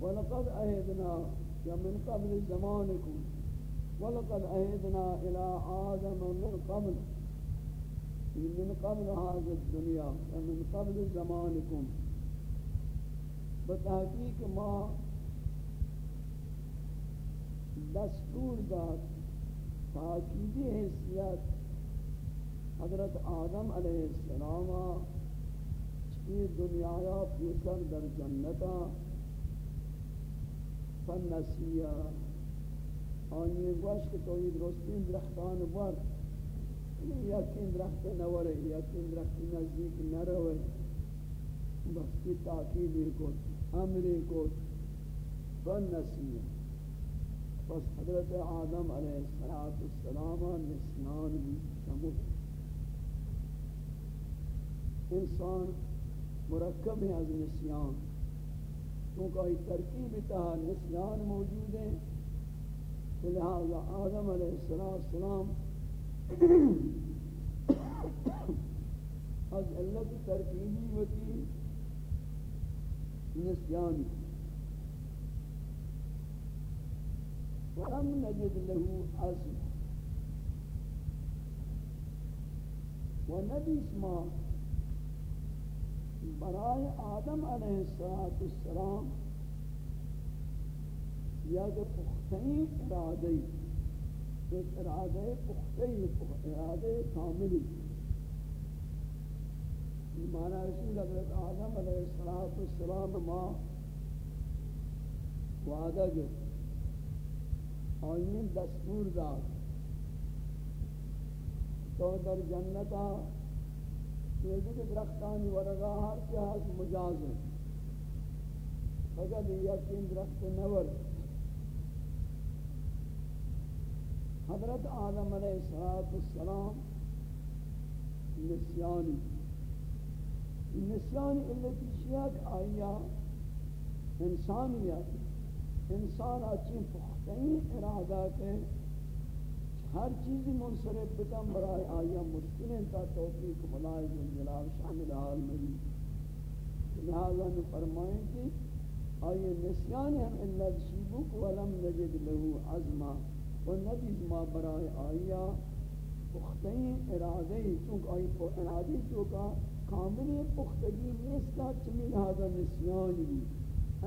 ولقد أهدنا يا من قبل زمانكم ولقد أهدنا إلى آدم من قبل. من قبل هذا الدنيا ومن قبل زمانكم. بتحقیق ما دستور داد. تاکیدی حیثیت. حضرت آدم علیہ السلام یہ دنیا پیسر در جنتا فنسیہ آنی گوشت تو یہ درستین درختان بر یکین درخت نورے یکین درخت نزدیک نروے بس کی تاکیدی کو امری کو فنسیہ بس حضرت آدم علیہ السلام نسیان بھی سمجھ انسان مرکب ہے از نسیان. کیونکہ ترکیب تہا نسیان موجود ہے لہذا آدم علیہ السلام از علت ترکیبی ہوتی نسیانی. ولم نجد له عزم. ونبی اسمہ برای آدم علیہ السلام یا کہ پختہی ارادی. ایک ارادہ پختہی ارادہ کاملی. مانا رسول حضرت آدم علیہ السلام ما وعدہ جو آئین دستور داد. تو در جنتا یہ کہ درختانی ورگا ہر چاہت مجاز ہے. فقط یقین درخت نور حضرت آدم علیہ السلام نسیانی نسیانی اللہ کی شیعت آئیا انسانیت انسان اچھی پختین ارادہ کے ہر چیزی منصرف بکن برای آیا مشکلیں تا توفیق ملائی جن جلال شامل حال مجی لہذا نے فرمائیں کہ آئیے نسیان ہم اللہ شیبک ولم نجد لہو عظما و ندید ما برای آیا پختین ارادے چونکہ آئی پو ارادے چونکہ کاملی پختگی نیستا چمی لہذا نسیانی بھی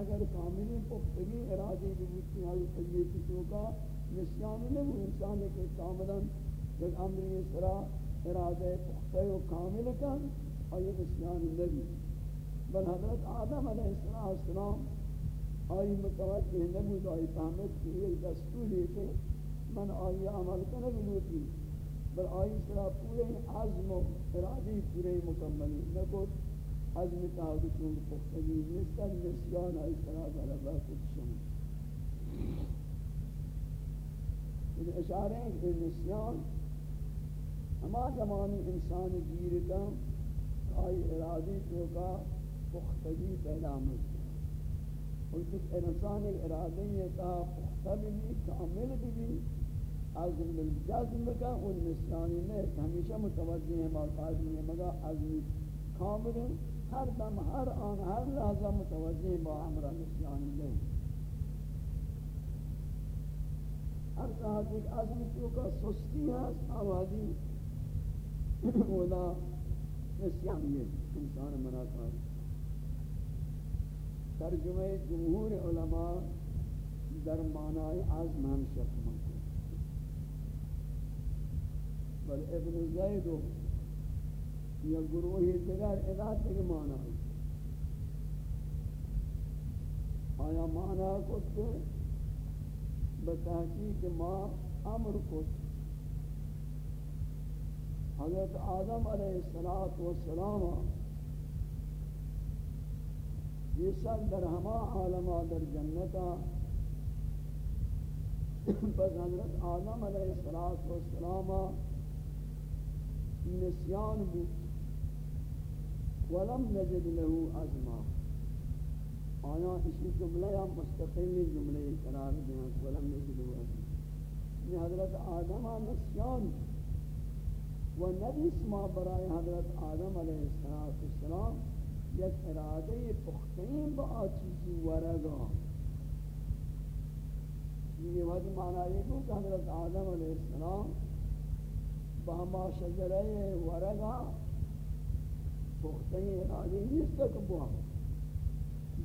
اگر کاملی پختگی ارادے بھی بودتی آئی طیبی چونکہ نسیان نہیں انسان کے کاملا ایک امری سرا ارادہ پختہ و کامل کن اور یہ نسیان نبی بل حضرت آدم علیہ السلام آئی متوجہ نبود آئی فهمت کہ یہ دستور ہے کہ من آئی عمل کنگ لوٹی بل آئی سرا پورے عزم و ارادی پورے مکملی نکوت عزم تاہدتوں پختگی نسیان نسیان آئی سرا غلبہ کچھ شمس یہ اشارہ ہے کہ نسیان ہما زمانی انسان گیر کا آئی ارادی تو کا پختگی پیدا ملتی اور جس انسان ارادی تا پختہ بھی کامل بھی عزم بالجزم کا ان نسیانی میں ہمیشہ متوجہ ہیں باقاعد میں مگا عزم کامل ہر دم ہر آن ہر لحظہ متوجہ با ہمرا نسیانی میں ہر ساتھ ایک آدمی تو کا سستی ہے آوازی اولا نسیان یہ انسان مناکار ترجمہ جمہور علماء در معنی عزم ہم شک منکو بل ابن زید یا گروہی دیگر اداد کے معنی آیا معنی کو بتحقیق ما امر کو حضرت آدم علیہ السلام یہ سب در ہما عالمہ در جنتا بس حضرت آدم علیہ السلام نسیان بود. ولم نجد له ازما آیا اسی جملہ یا مستقل جملے قرار دیا ولم نجد له ازما یہ یعنی حضرت آدم نسیان. و نبیس ما برای حضرت آدم علیہ السلام یک ارادہ پختین با آچیزی ورگا. یعنی یہ وجہ معنی یہ کہ حضرت آدم علیہ السلام بہما شجرہ ورگا پختین ارادی نیست تک بوا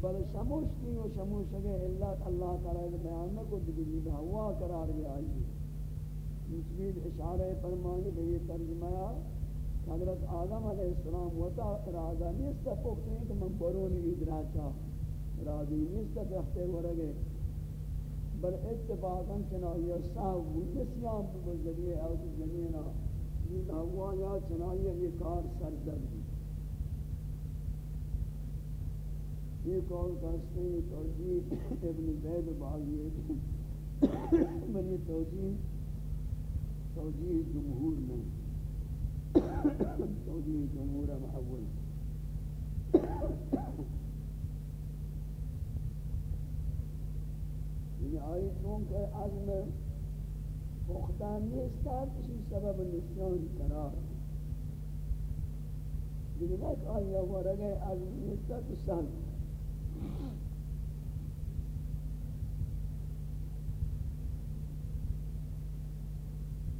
بل شموش کی و شموش اگے اللہ اللہ تعالی بیان نہ کو دیگی ہوا قرار گیا آئی مجید اشارہ فرمانی بے یہ ترجمہ حضرت آدم علیہ السلام وتا ارادہ نیست پختیں کہ من برونی ادراچا ارادی نیست بہتے ورگے۔ بل اتفاقا چنائی صاحب نسیان بو ذریعے او زمینہ یہ ہوا یا چنائی یہ کار سردر دی یہ قول کہتے ہیں توجیہ ابن زید باغی بنی توجیہ توجیہ جمہور میں توجیہ جمہور محول یعنی آئی چونکہ عزم پختہ نیستد اسی سبب نشان قرار. دیگرک آیا ورگ عزم نیستد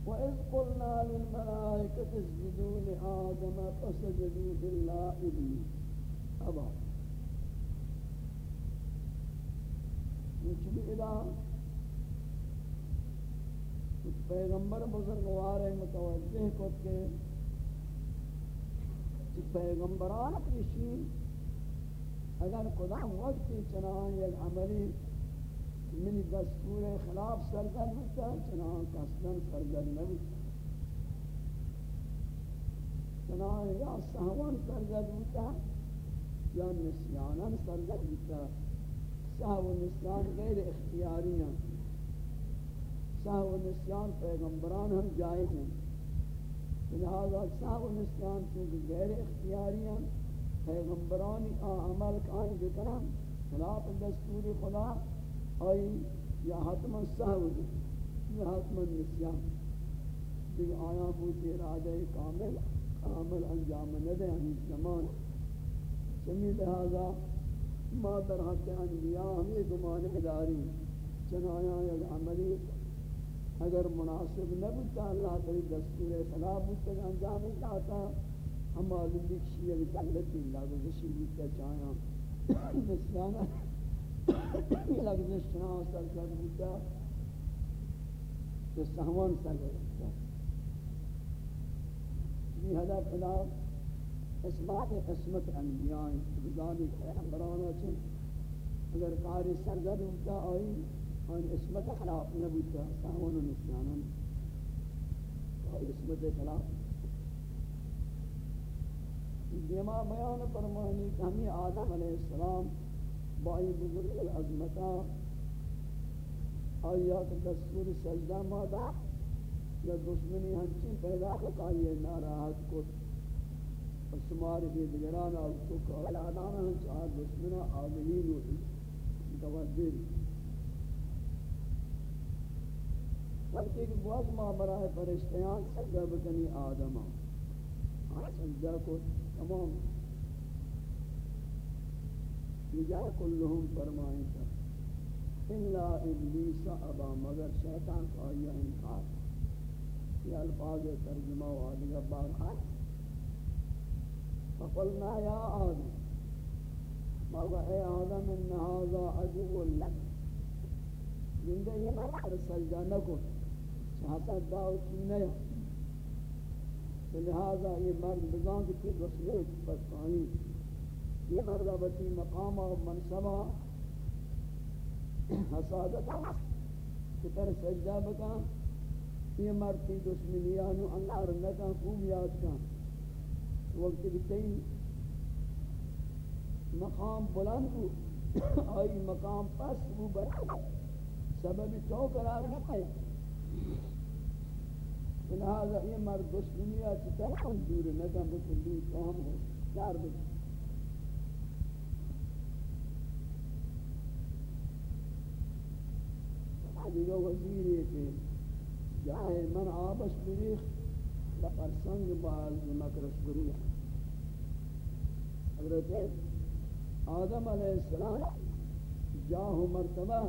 و وإذ قلنا للملائكة اسجدوا لآدم فسجدوا إلا إبليس أبى. يجب إلى پیغمبر بزرگوار متوجہ کو کہ پیغمبران پیشین اگر خدا وقتی چنان یک عملی من دستور خلاف سرگرد ہوتا چنان قصدن سرگرد نبوتا چنان یا سہوان سرگرد ہوتا یا نسیانا سرگرد ہوتا سہو نسیان غیر اختیاری ہیں سہو نسیان پیغمبران ہم جائز ہیں۔ لہذا سہو نسیان چونکہ غیر اختیاری ہیں، پیغمبرانی عمل کائیں بکنن، خلاف دستور خدا، آئی یا حتما سہو دی یا حتما نسیان۔ دیکھ آیا بوتی ارادہ کامل کامل انجام ندے ہمیں زمان سمی لہذا ما در حق انبیاء ہمیں گمان اداری چنایا یا عملی اگر مناسب نبوتا اللہ تعالی دستور خدا بوتا انجام چاہتا ہم معلوم بھی کسی ہے کہ اللہ اللہ گزشی بوتا چاہیا نسیانا لگزش چنان سر کر بودا تو۔ سہوان سر کرتا یہ ہدف خلاف اثبات قسمت انبیاء بزانی پیغمبرانا چھے اگر کاری سرگر ہوتا آئی۔ ان اسمت خلاف نبوتا سہوان و نسیانا اسمت خلاف دیما بیان فرمانی کہ آدم علیہ السلام بائی بزرگ العظمتا آیات دستور سجدہ مادا یا دشمنی ہنچین پیدا کو کائیے ناراحت کو شمار کے دگران آل تو کالادانا ہنچ آر دشمنہ آدمین و متوجر وقتی کہ بہت ماں برائے پرشتیان سجدہ بکنی آدمہ ہاں، سجدہ کو تمام نجا کلہم فرمائیں تھا الا ابلیس ابا، مگر شیطان کا یہ انکار یہ الفاظ ترجمہ و آدھگا بار آئے فقلنا یا آدم، مگر اے آدم، ان هذا عدو لک زندہ یہ مرحر سجدہ نکو چاہتا دعوت نیا. لہذا یہ مرد بزان کی رسول پس پانی یہ مرغبتی مقام و منصبہ حسادت کتر سجدہ بکا یہ مرتی دشمنیانو اللہ رنگا خوب یاد کا وقت بتئی مقام بلند ہو آئی مقام پس وہ برا سبب تو قرار نہ ہے لہذا یہ مرد دوست دنیا چی تحقیم دوری نکم بکلی تو ہم ہو چار بکلی حالی جو وزیری تھی جاہے من آبش بریخ لپر سنگ باز مکرس بریخ حضرت آدم علیہ السلام جاہ مرتبہ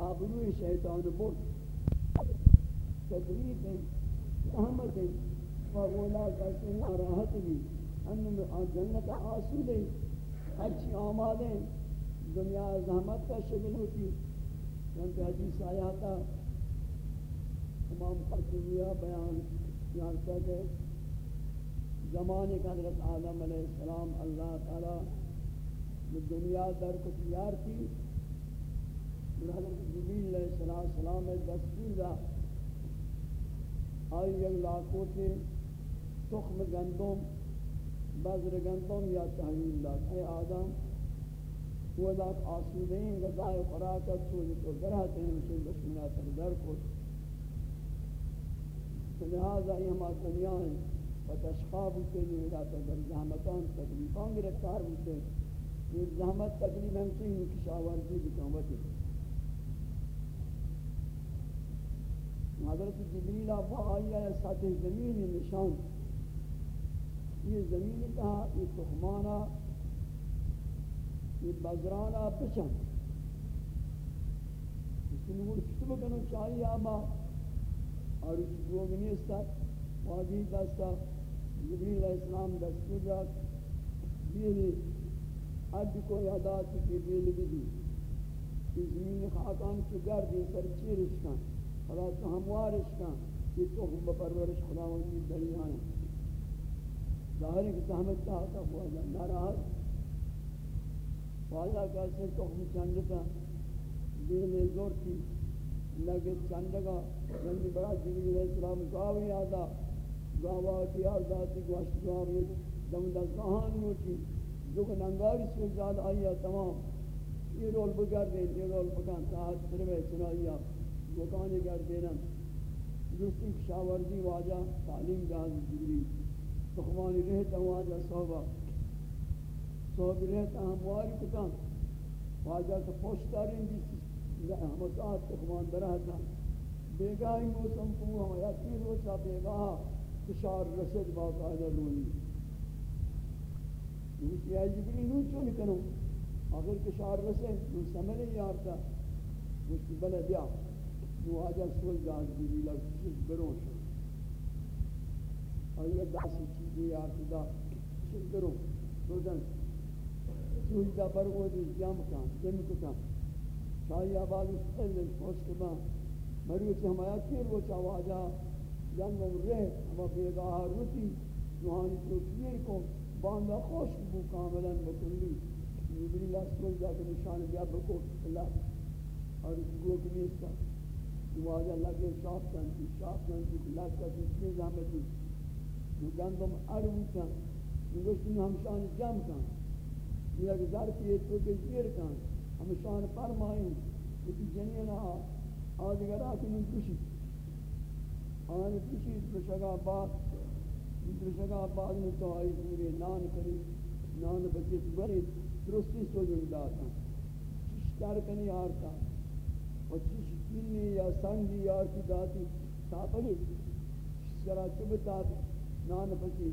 آبروی شیطان برد تدریب ہے رحمت و اولا کسی راحت بھی انم جنت آسود اچھی آمادیں دنیا زحمت کا شکل ہوتی. چونکہ حدیث آیا تھا امام قرطبیہ بیان جانتا کہ زمانے کا حضرت آدم علیہ السلام اللہ تعالی دنیا در کو تیار تھی حضرت جبیل علیہ السلام دستور دا آئی یک لاکھوں سے تخم گندم، بذر گندم یا تحویل داد اے آدم وہ ذات آسودہ ہیں غذائے خوراکت سوزی تو گرہتے ہیں، اسے دشمنہ دشمنات در کو لہذا یہ ہمارا دنیا ہے و تشخاب ہوتے ہیں ادا تو در زحمتان تکلیفان گرفتار ہوتے ہیں۔ یہ زحمت تکلیف ہم سے ہی کشاورزی بکامت ہے حضرت جبریل آبا آئی ہے، ساتھ زمین نشان۔ یہ زمین کا، یہ تخمانا یہ بزرانا بچن۔ اس نے وہ کتب کنو چاہیے آبا۔ اور اس گوگنی اس واجی دستا۔ جبریل علیہ السلام دستور داد بیلی عد کو یادات کی بیل بھی کہ زمین خاکان کی گردی سر چیرش خدا تو ہموارش کن یہ تو ہم بپرورش خداوندی دنیا ہے ظاہر ہے کہ سہمت چاہتا ہوا جا ناراحت واجہ کیسے تو ہم چندتا بیل زور تھی لگے چندگا جنبی بڑا جبریل علیہ السلام کو گاوی آدھا گاوا کی آزادی گوشت گاوی دم دستان ہوتی جو کہ ننگاری سے زیادہ آیا تمام. یہ رول بگر دیں یہ رول بکان ساعت پروے چنائیا گوکانی گر دینا۔ دوستی کشاورزی واجہ، تعلیم جہاز جبری تخمانی رہتا واجہ صحبہ صحبہ رہتا ہمواری کتان واجہ سے پوشتارین جس ہمسات تخمان درہتا بیگاہی موسم کو ہم یکی روچا بیگاہ۔ فشار رسد باقاعدہ رونی دوسری آئی جبری نون چون کنو۔ اگر فشار رسد نون سمرے یارتا دوسری بلے بیا نو آجا سول جاز جبری لگ چیز برون شد۔ آئی داسی چیزی یارتا دا چیز برون دودن سوئی دا برگو دی جام کان جم کتان شاہی آبادی سپیل خوش کبان مریو سے ہمایا کیر وہ چاواجا جنگم رہ اما بیگاہ روتی نوحانی توکیر کو باندہ خوش بو کاملا بکلی۔ جبریل اسکول جا کے نشان بیا بکو، اللہ۔ اور اس گو کی نیستا نواز اللہ کے شاپ کنتی شاپ کنتی اللہ کا جسمی زحمتی نو گندم اروتا نگوشتی نو ہمشان جم کن نو یک ظرفی تو کے زیر کن ہمشان فرمائیں لیکن جنین آدھگر آتی من کشی آن کسی درشگا بعد درشگا بعد میں تو آئی پورے نان کری نان بچیت بری درستی سو جنداتا چشتر کنی آرتا۔ و چشتینی یا سنگی یا کی داتی ساپلی سرا چبتا نان بچی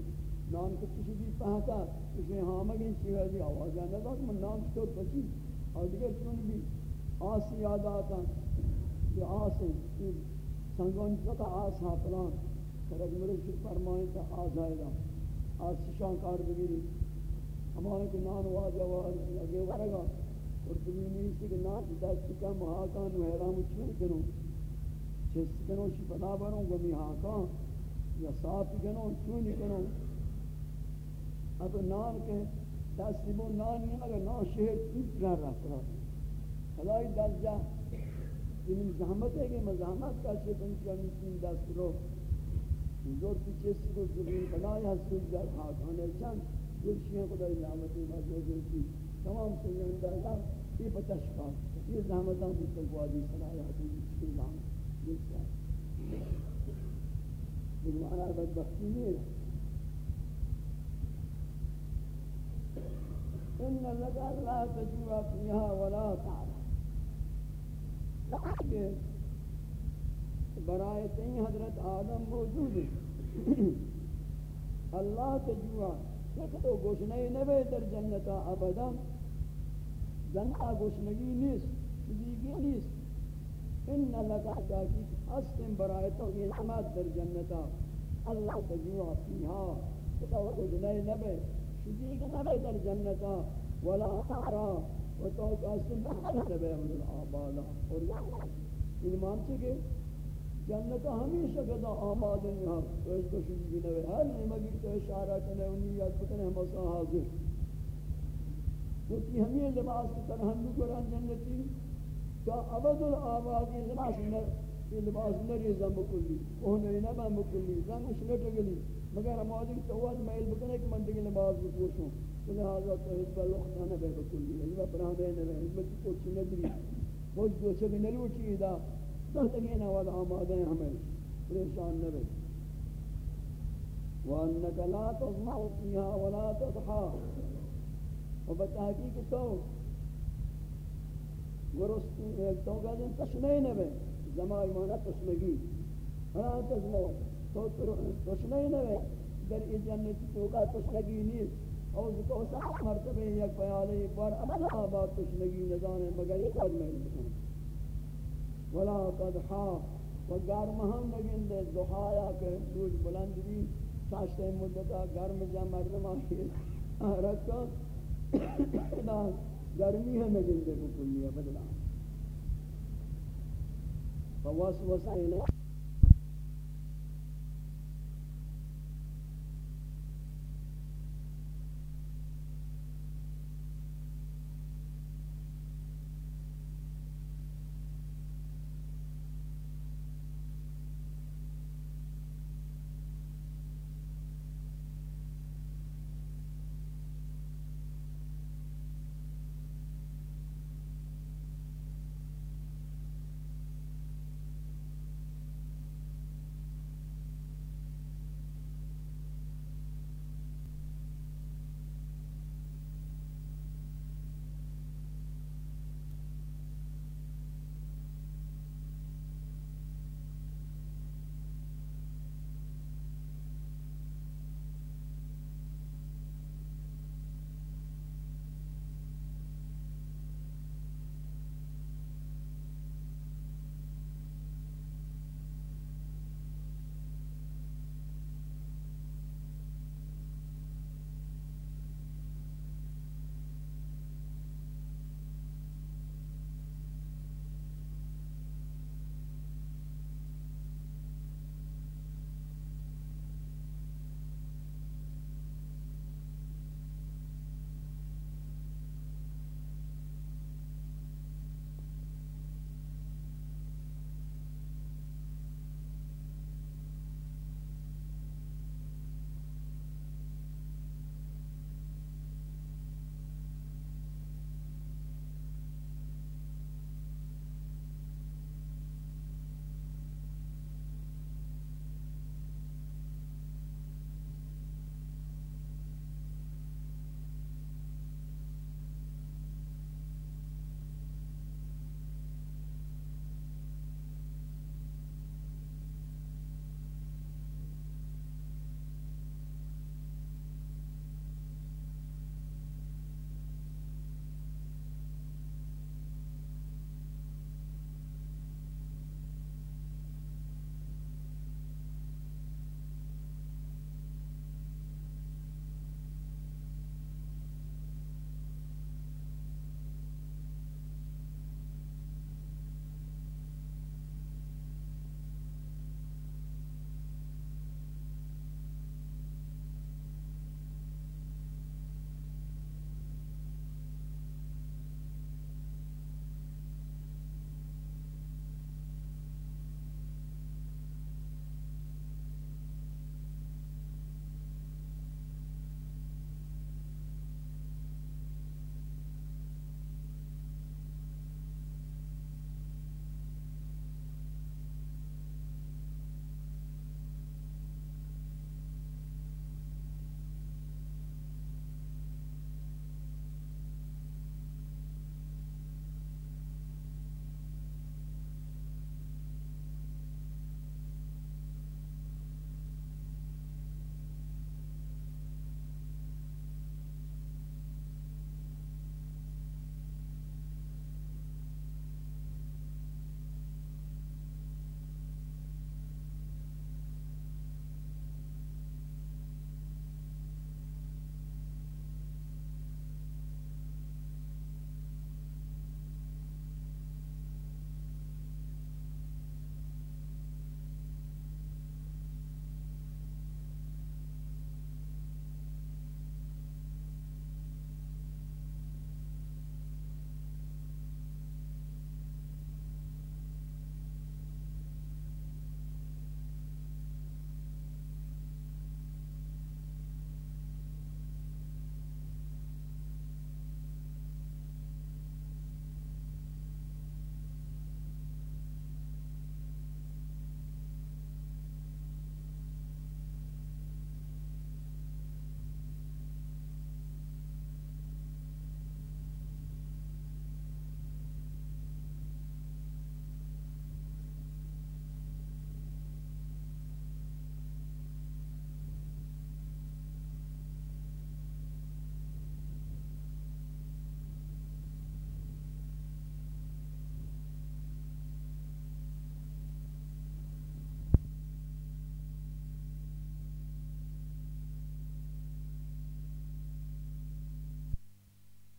نان کو کسی بھی پہتا اسے ہامگین چیوہ دی جی آوازہ ندا کہ من نان چھوٹ بچی اور دیگر چون بھی آسی یاد آتا، کہ آسی سنگان چکا آس ہاں پلان۔ کرد مرشد فرمائیں تا آس آئے گا۔ آس شان کار بگیری۔ ہمارے کہ نان واجہ واجہ لگے ورگا۔ اور تمہیں نیستی کہ نان دست کا محاکان و حیرام چون کنو چیس کنو شی پدا بروں گمی حاکان یا صاف کنو چون کنو اب نان کے دستی بو نان نہیں اگر نان شہر تیت رہ رہا خدای درجہ این زحمت ہے کہ مزاحمت کا سے بن کے نیچے دست رو۔ زور پیچھے سے کو زمین بنائی حسن جا خاکانے چند۔ گلشیاں خدای نعمتی موجود کی تمام سیدان درگاہ یہ پتہ شکا یہ زحمتاں بھی تو وادی سنایا حدیث کی نام دیکھا بمعنى بدبختين إن لگا لا تجوا فيها ولا تعلم برائے تئیں حضرت آدم موجود ہیں اللہ تجوا کہ تو گوشنے نبے در جنتا ابدا. جنتا گوشنگی نیست چیزی نیست. ان لگا جاکی حسن برائے تو نعمت در جنتا اللہ تجوا فیہا تو گوشنے نبے چیزی نبے در جنتا ولا تعرا و تو حسن نبے من العبادا اور ان مانتے کہ جنت ہمیشہ کدا آماد ہیں۔ یہاں تو اس کو شروع بھی نوے ہر نعمت تو اشارہ کرنے، انیت بکنے ہم اسا حاضر۔ کیونکہ ہمیں لباس کی طرح ہم قرآن جنتی تو عبد الآباد لباس نر یہ لباس نری زم کلی کوہنے نبا مکلی زم اس اشلٹ گلی مگر ہم آدھیں تو وقت میل بکنے کہ من دیگے لباس بکوشوں تو لہذا تو حزب اللہ خانہ بے بکلی حزب پرانے نبے حزب کی کوچی ندری موج دوچے بھی نلوچی دا زندگی نوال آمادے ہمیں پریشان نہ رہے وَأَنَّكَ لَا تَضْمَعُ فِيهَا وَلَا تَضْحَا وبتحقیق تو ورستی ایک تو کہتے ہیں تشنئی نوے زمائی مانا تشنگی ہاں تشنو تو تشنئی نوے در ای جنتی تو کا تشنگی نیست اور اس کو سخت مرتبہ یک پیالے پر عمل ہاں، آباد تشنگی نظانے مگر ایک آدمی بکنے ولا قدحا و گرم ہم لگن دے زحایا کہ سوج بلند بھی۔ ساشتے مدتا گرم جا مردم آخر رکھا گرمی ہے میں لگن دے کلیہ بدلا۔ فوسوس ایلے